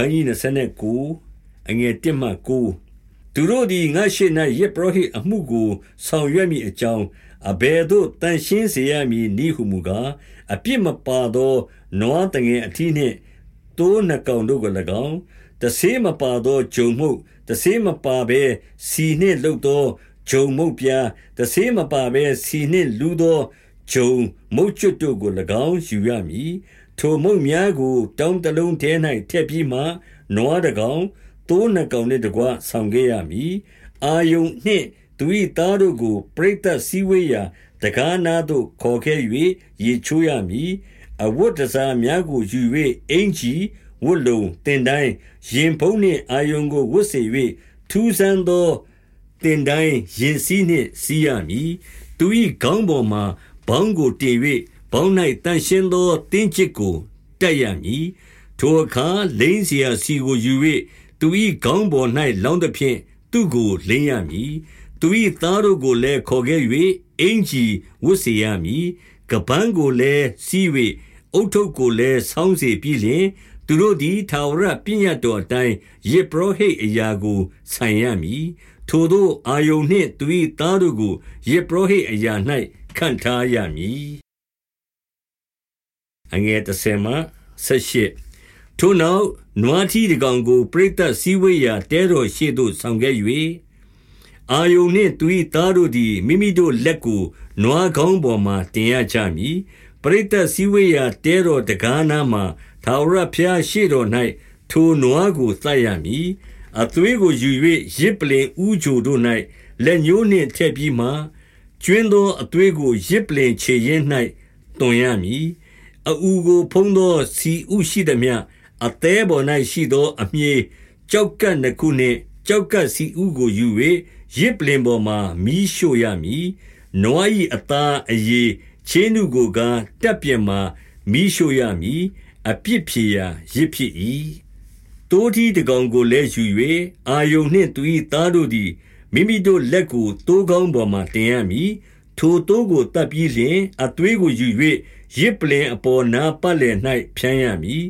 ခန်းကြီး29အငယ်1မှ9သူတို့သည်ငါရှိ၌ယေဘရဟိအမှုကိုဆောင်ရွက်မိအကြောင်းအဘယ်သို့တန်ရှင်းစေရမည်နည်းဟုမူကားအပြစ်မပါသောနွားတငယ်အထီးနှင့်တိုးနှကောင်တို့ကို၎င်းတဆေးမပါသောဂျုံမှုတဆေးမပါဘဲစီနှင့်လှုပ်သောဂျုံမုတ်ပြားတဆေးမပါဘဲစီနှင့်လူသောဂျုံမုတ်ကျွတ်တို့ကို၎င်းယူရမည် ထိုမုတ်များကို တောင်းတလုံးထဲ၌ထည့်ပြီးမှနွားတကောင်တိုးနှကောင်နှင့်တကွဆောင်ခဲ့ရမည်အာယုန်နှင့်သူ၏သားတို့ကိုပရိသတ်စည်းဝေးရာတကားနာသို့ခေါ်ခဲ့၍ရေချိုးရမည်အဝတ်တစားများကိုယူ၍အင်ကြီးဝတ်လုံတင်တိုင်းရင်ဖုံးနှင့်အာယုန်ကိုဝတ်စေ၍ထူးဆန်းသောတင်တိုင်းရင်စည်းနှင့်စီးရမည်သူ၏ခေါင်းပေါ်မှဘောင်းကိုတင်၍ ဘောင်း၌တန်ရှင်းသောတင်းချစ်ကိုတက်ရမည်ထိုအခါလိန်เสียစီကိုယူ၍သူ၏ခေါင်းပေါ်၌လောင်းသဖြင့်သူကိုလိန်ရမည်သူ၏သားတို့ကိုလည်းခေါ်ခဲ့၍အင်ကြီးဝတ်စေရမည်ကပန်းကိုလည်းစီး၍အုတ်ထုပ်ကိုလည်းဆောင်းစေပြီးလျှင်သူတို့သည်ထာဝရပညတ်တော်အတိုင်းယေဘရဟိတ်အရာကိုဆိုင်ရမည်ထိုတို့အာယုန်နှင့်သူ၏သားတို့ကိုယေဘရဟိတ်အရာ၌ခံထားရမည် အငယ်30မှ78ထိုနောက်နွားထီးတကောင်ကိုပရိသတ်စည်းဝေးရာတဲတော်ရှိသို့ဆောင်ခဲ့၍အာယုန်နှင့်သူ၏သားတို့သည်မိမိတို့လက်ကိုနွားကောင်းပေါ်မှတင်ရကြမည်ပရိသတ်စည်းဝေးရာတဲတော်တကားနားမှထာဝရဘုရားရှေ့တော်၌ထိုနွားကိုသတ်ရမည်အသွေးကိုယူ၍ရစ်ပလင်ဥဂျိုတို့၌လက်ညှိုးနှင့်ထည့်ပြီးမှကျွင်းသောအသွေးကိုရစ်ပလင်ခြေရင်း၌တွန်ရမည် အူကိုဖုံးသောစီဥရှိသည်မြအသေးပေါ်၌ရှိသောအမြေကြောက်ကပ်နှစ်ခုနှင့်ကြောက်ကပ်စီဥကိုယူ၍ရစ်ပလင်ပေါ်မှမီးရှို့ရမည်နွား၏အသားအရေချင်းနုကိုကတက်ပြင်းမှမီးရှို့ရမည်အပြစ်ဖြေရာရစ်ဖြစ်၏တိုးထီးတကောင်ကိုလည်းယူ၍အာယုန်နှင့်သူ၏သားတို့သည်မိမိတို့လက်ကိုတိုးကောင်းပေါ်မှတင်ရမည် ထိုတိုးကိုတပ်ပြီးလျှင် အသွေးကိုယူ၍ရစ်ပလင်အပေါ်နာပတ်လည်၌ဖြန်းရမည်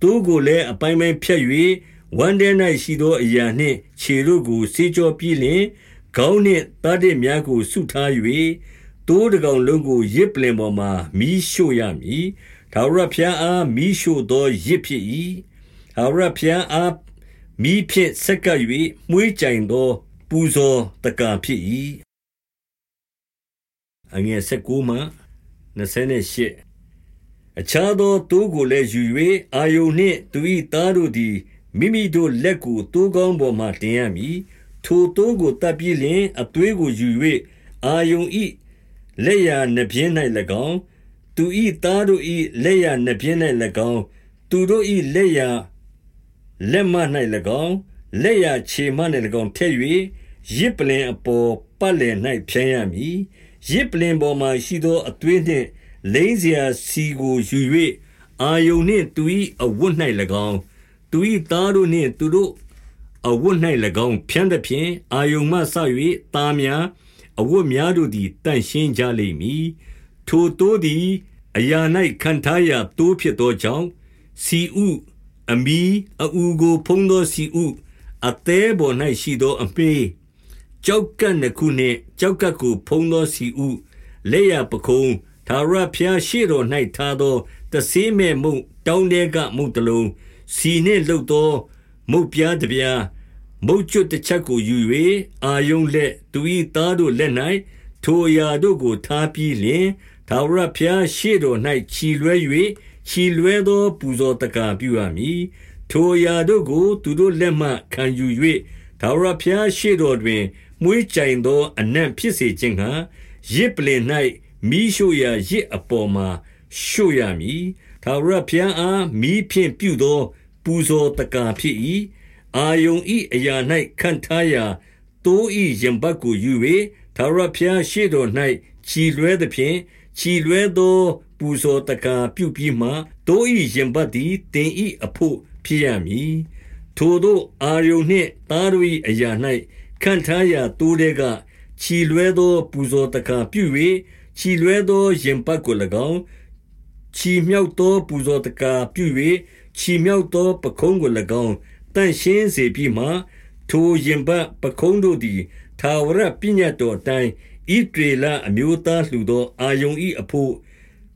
တိုးကိုလည်း အပိုင်းပိုင်းဖြတ်၍ဝမ်းထဲ၌ရှိသောအရာနှင့် ခြေတို့ကို ဆေးကြောပြီးလျှင် ခေါင်းနှင့် သားတဲ့များကိုဆုထား၍တိုးတကောင်လုံးကိုရစ်ပလင်ပေါ်မှမီးရှို့ရမည် ထာဝရဘုရားအား မီးရှို့သောရစ်ဖြစ်၏ထာဝရဘုရားအား မီးဖြင့် ဆက်ကပ်၍မှုေးကြိုင်သော ပူဇော်တကာဖြစ်၏ အငယ်19မှ28အခြားသောတိုးကိုလည်းယူ၍အာယုန်နှင့်သူ၏သားတို့သည်မိမိတို့လက်ကိုတိုးကောင်းပေါ်မှတင်ရမည်ထိုတိုးကိုတပ်ပြီးလျှင်အသွေးကိုယူ၍အာယုန်၏လက်ရနှပြင်း၌၎င်းသူ၏သားတို့၏လက်ရနှပြင်း၌၎င်းသူတို့၏လက်ရလက်မ၌၎င်းလက်ရခြေမ၌၎င်းထည့်၍ရစ်ပလင်အပေါ်ပတ်လည်၌ဖြန်းရမည် ရစ်ပလင်ပေါ်မှာရှိသောအသွေးနှင့်လိမ့်စရာစီကိုယူ၍အာယုန်နှင့်သူ၏အဝတ်၌၎င်းသူ၏သားတို့နှင့်သူတို့အဝတ်၌၎င်းဖြန့်သဖြင့်အာယုန်မှဆ၍သားများအဝတ်များတို့သည်တန့်ရှင်းကြလိမ့်မည်ထိုတိုးသည်အရာ၌ခံထားရာတိုးဖြစ်သောကြောင့်စီဥအမီအူကိုဖုံးသောစီဥအသေးပေါ်၌ရှိသောအပေး ကြောက်ကပ်နှစ်ခုနှင့်ကြောက်ကပ်ကိုဖုံးသောစီဥလက်ရပခုံးသာရဖျားရှိတော်၌ထားသောတဆေးမဲ့မုံတောင်းတဲကမုံတလုံးစီနှင့်လှုပ်သော မုတ်ပြားတပြားမုတ်ကျွတ်တစ်ချက်ကိုယူ၍အာယုံလက်သူ၏သားတို့လက်၌ထိုအရာတို့ကိုထားပြီးလျင်သာဝရဖျားရှေ့တော်၌ခြီလွဲ၍ခြီလွဲသော ပူဇော်တကာပြုရမည်ထိုအရာတို့ကို သူတို့လက်မှခံယူ၍သာဝရဖျားရှေ့တော်တွင် မွေးကြိုင်သော အနံ့ဖြစ်စေခြင်းဟံရစ်ပလင်၌မိရှို့ရာရစ်အပေါ်မှာ ရှို့ရမည်သာဝရဖျားအားမိဖြင့်ပြုသော ပူဇော်တကာဖြစ်၏အာယုံဤအရာ၌ခံထားရာတိုးဤရင်ဘတ်ကိုယူ၍သာရဖျားရှေ့တော်၌ခြီလွဲသဖြင့်ခြီလွဲသော ပူဇော်တကာပြုပြီးမှတိုးဤရင်ဘတ်သည်တင်ဤအဖို့ ဖြစ်ရမည် ထိုတို့ အာယုန်နှင့် သားတို့၏အရာ၌ ခံထားရာတိုးတဲ့ကခြီလွဲသော ပူဇော်တကာပြု၍ခြီလွဲသောရင်ပတ်ကို၎င်းခြီမြောက်သောပူဇော်တကာပြု၍ချီမြောက်သော ပခုံးကို၎င်းတန့်ရှင်းစေပြီးမှထိုရင်ပတ်ပခုံးတို့သည်သာဝရပညတ်တော်အတိုင်းဣဒေလအမျိုးသားလှူသော အာယုန်ဤအဖို့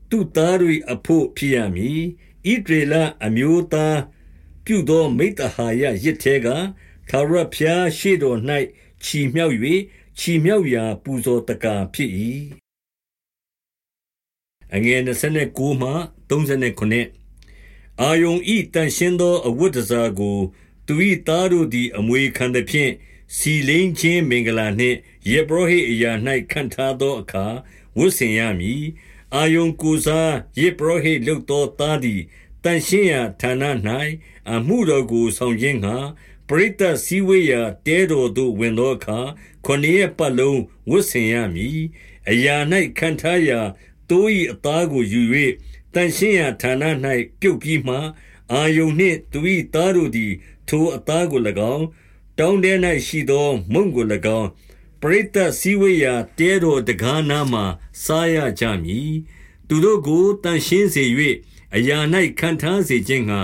သူသားတို့အဖို့ဖြစ်ရမည်ဣဒေလအမျိုးသားပြုသောမိတ္တဟာယရစ်သေးက သာရဖျားရှိတော်၌ချီမြောက်၍ချီမြောက်ရာ ပူဇော်တကာဖြစ်၏အငယ်29မှ39အာယုန်ဤတန်ရှင်းသောအဝတ်တစားကို သူ၏သားတို့သည် အမွေခံသဖြင့်စီလိန်ချင်းမင်္ဂလာနှင့်ယေဘရဟိအရာ၌ခံထားသောအခါဝတ်ဆင်ရမည်အာယုန်ကိုစားယေဘရဟိလုတ်သောသားသည်တန်ရှင်းရာဌာန၌အမှုတော်ကိုဆောင်ခြင်းငှာ ပရိသတ်စည်းဝေးရာတဲတော်သို့ဝင်သောအခါခொနည်းပတ်လုံးဝတ်ဆင်ရမည်အရာ၌ခံထားရာတိုး၏အသားကိုယူ၍တန်ရှင်းရာဌာန၌ပြုတ်ပြီးမှအာယုန်နှင့်သူ၏သားတို့သည် ထိုအသားကို၎င်းတောင်းတဲ၌ရှိသော မုံကို၎င်းပရိသတ်စည်းဝေးရာတဲတော်တကားနားမှစားရကြမည်သူတို့ကိုတန်ရှင်းစေ၍အရာ၌ခံထားစေခြင်းငှာ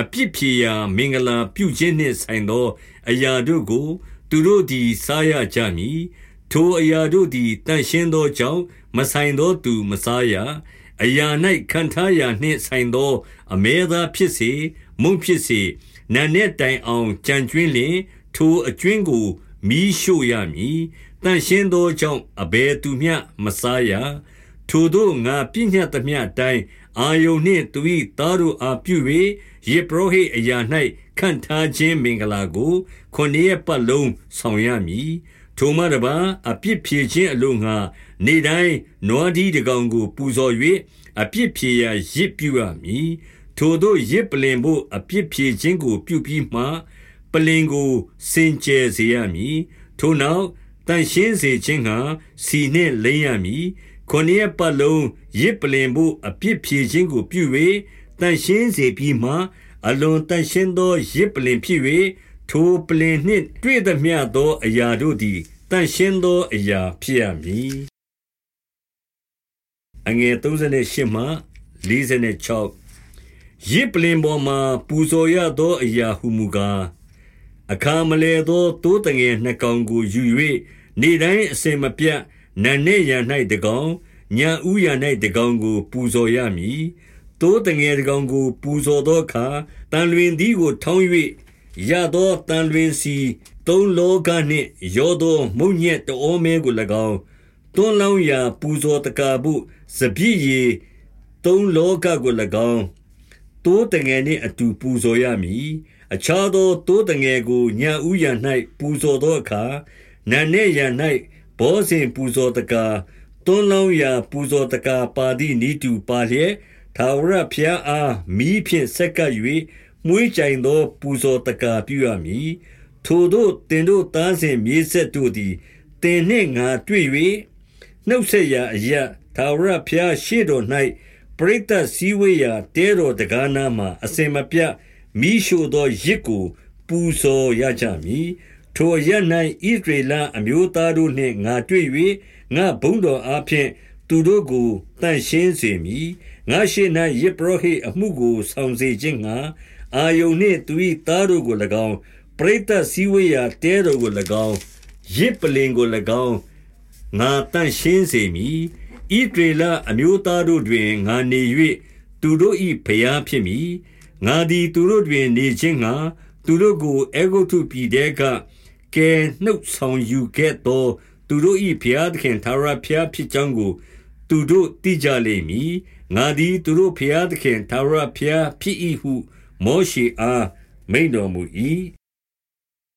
အပြစ်ဖြေရာ မင်္ဂလာပြုခြင်းနှင့်ဆိုင်သော အရာတို့ကို သူတို့သည် စားရကြမည် ထိုအရာတို့သည်တန်ရှင်းသောကြောင့် မဆိုင်သောသူမစားရ အရာ၌ခံထားရာနှင့်ဆိုင်သော အမဲသားဖြစ်စေ မုံဖြစ်စေ နံနဲ့တိုင်အောင်ကြံကျွင်းလျင် ထိုအကျွင်းကို မီးရှို့ရမည်တန်ရှင်းသောကြောင့် အဘယ်သူမျှ မစားရ ထိုတို့ငါပြညတ်သမျှအတိုင်းအာယုန်နှင့်သူ၏သားတို့အားပြု၍ယေဘရဟိအရာ၌ခံထားခြင်းမင်္ဂလာကိုခொနည်းပတ်လုံးဆောင်ရမည်ထိုမှတပါအပြစ်ဖြေခြင်းအလို့ငါနေတိုင်းနွားဒီတကောင်ကို ပူဇော်၍အပြစ်ဖြေရာရစ်ပြုရမည်ထိုတို့ရစ်ပလင်ဖို့အပြစ်ဖြေခြင်းကို ပြုပြီးမှပလင်ကိုစင်ကြယ်စေရမည်ထိုနောက်တန်ရှင်းစေခြင်းငှာစီနှင့်လိမ့်ရမည် ခொနည်းပတ်လုံးရစ်ပလင်ဖို့အပြစ်ဖြေခြင်းကိုပြု၍တန်ရှင်းစေပြီးမှ အလွန်တန်ရှင်းသောရစ်ပလင်ဖြစ်၍ထိုပလင်နှင့်တွေ့သမျှသောအရာတို့သည်တန်ရှင်းသောအရာဖြစ်ရမည်အငယ်38မှ46ရစ်ပလင်ပေါ်မှာပူဇော်ရသောအရာဟုမူကားအခါမလဲသောတိုးတငယ်နှစ်ကောင်ကိုယူ၍နေတိုင်းအစင်မပြတ် နန်းနေရ၌တကောင်ညာဥရ၌တကောင်ကို ပူဇော်ရမည်တိုးတငယ်တကောင်ကို ပူဇော်သောအခါတန်လွင်သည်ကို ထောင်း၍ရသောတန်လွင်စီသုံးလောကနှင့်ရောသောမုံညက်တောမဲကို၎င်းတွန်းလောင်းရာပူဇော်တကာဘုစပြည့်ရီသုံးလောကကို၎င်းတိုးတငယ်နှင့်အတူပူဇော်ရမည်အခြားသောတိုးတငယ်ကိုညာဥယံ၌ပူဇော်သောအခါနန်းနေရ၌ ဘောဇင်ပူဇော်တကာတွန်းလောင်းရာပူဇော်တကာပါသည့်ဤတူပါလျက်သာဝရဖျားအားမိဖြင့်ဆက်ကပ်၍မွေးကြိုင်သော ပူဇော်တကာပြုရမည်ထိုတို့တင်တို့သားစဉ်မြေးဆက်တို့သည်တင်နှင့်ငါတွေ့၍နှုတ်ဆက်ရာအရာသာဝရဖျားရှေ့တော်၌ပရိသတ်စည်းဝေးရာတဲတော်တကားနာမှာအစင်မပြတ်မိရှို့သောရစ်ကို ပူဇော်ရကြမည် ထိုရ၌ဣဒရေလအမျိုးသားတို့နှင့်ငါတွေ့၍ငါဘုံတော်အားဖြင့်သူတို့ကိုတန့်ရှင်းစေမည်ငါရှိ၌ယေဘရဟိအမှုကိုဆောင်စေခြင်းငါအာယုန်နှင့်သူ၏သားတို့ကို၎င်းပရိသတ်စည်းဝေးရာတဲတော်ကို၎င်းရစ်ပလင်ကို၎င်းငါတန့်ရှင်းစေမည်ဣဒေလအမျိုးသားတို့တွင်ငါနေ၍သူတို့၏ဖျားဖြစ်မည်ငါသည်သူတို့တွင်နေခြင်းငှာသူတို့ကိုအေဂုတုပြည်တဲက ကဲနှုတ်ဆောင်ယူခဲ့သောသူတို့၏ဘုရားသခင်သာရဘုရားဖြစ်ကြောင်းကို သူတို့သိကြလိမ့်မည်ငါသည်သူတို့ဘုရားသခင်သာရဘုရားဖြစ်၏ဟု မောရှေအားမိန်တော်မူ၏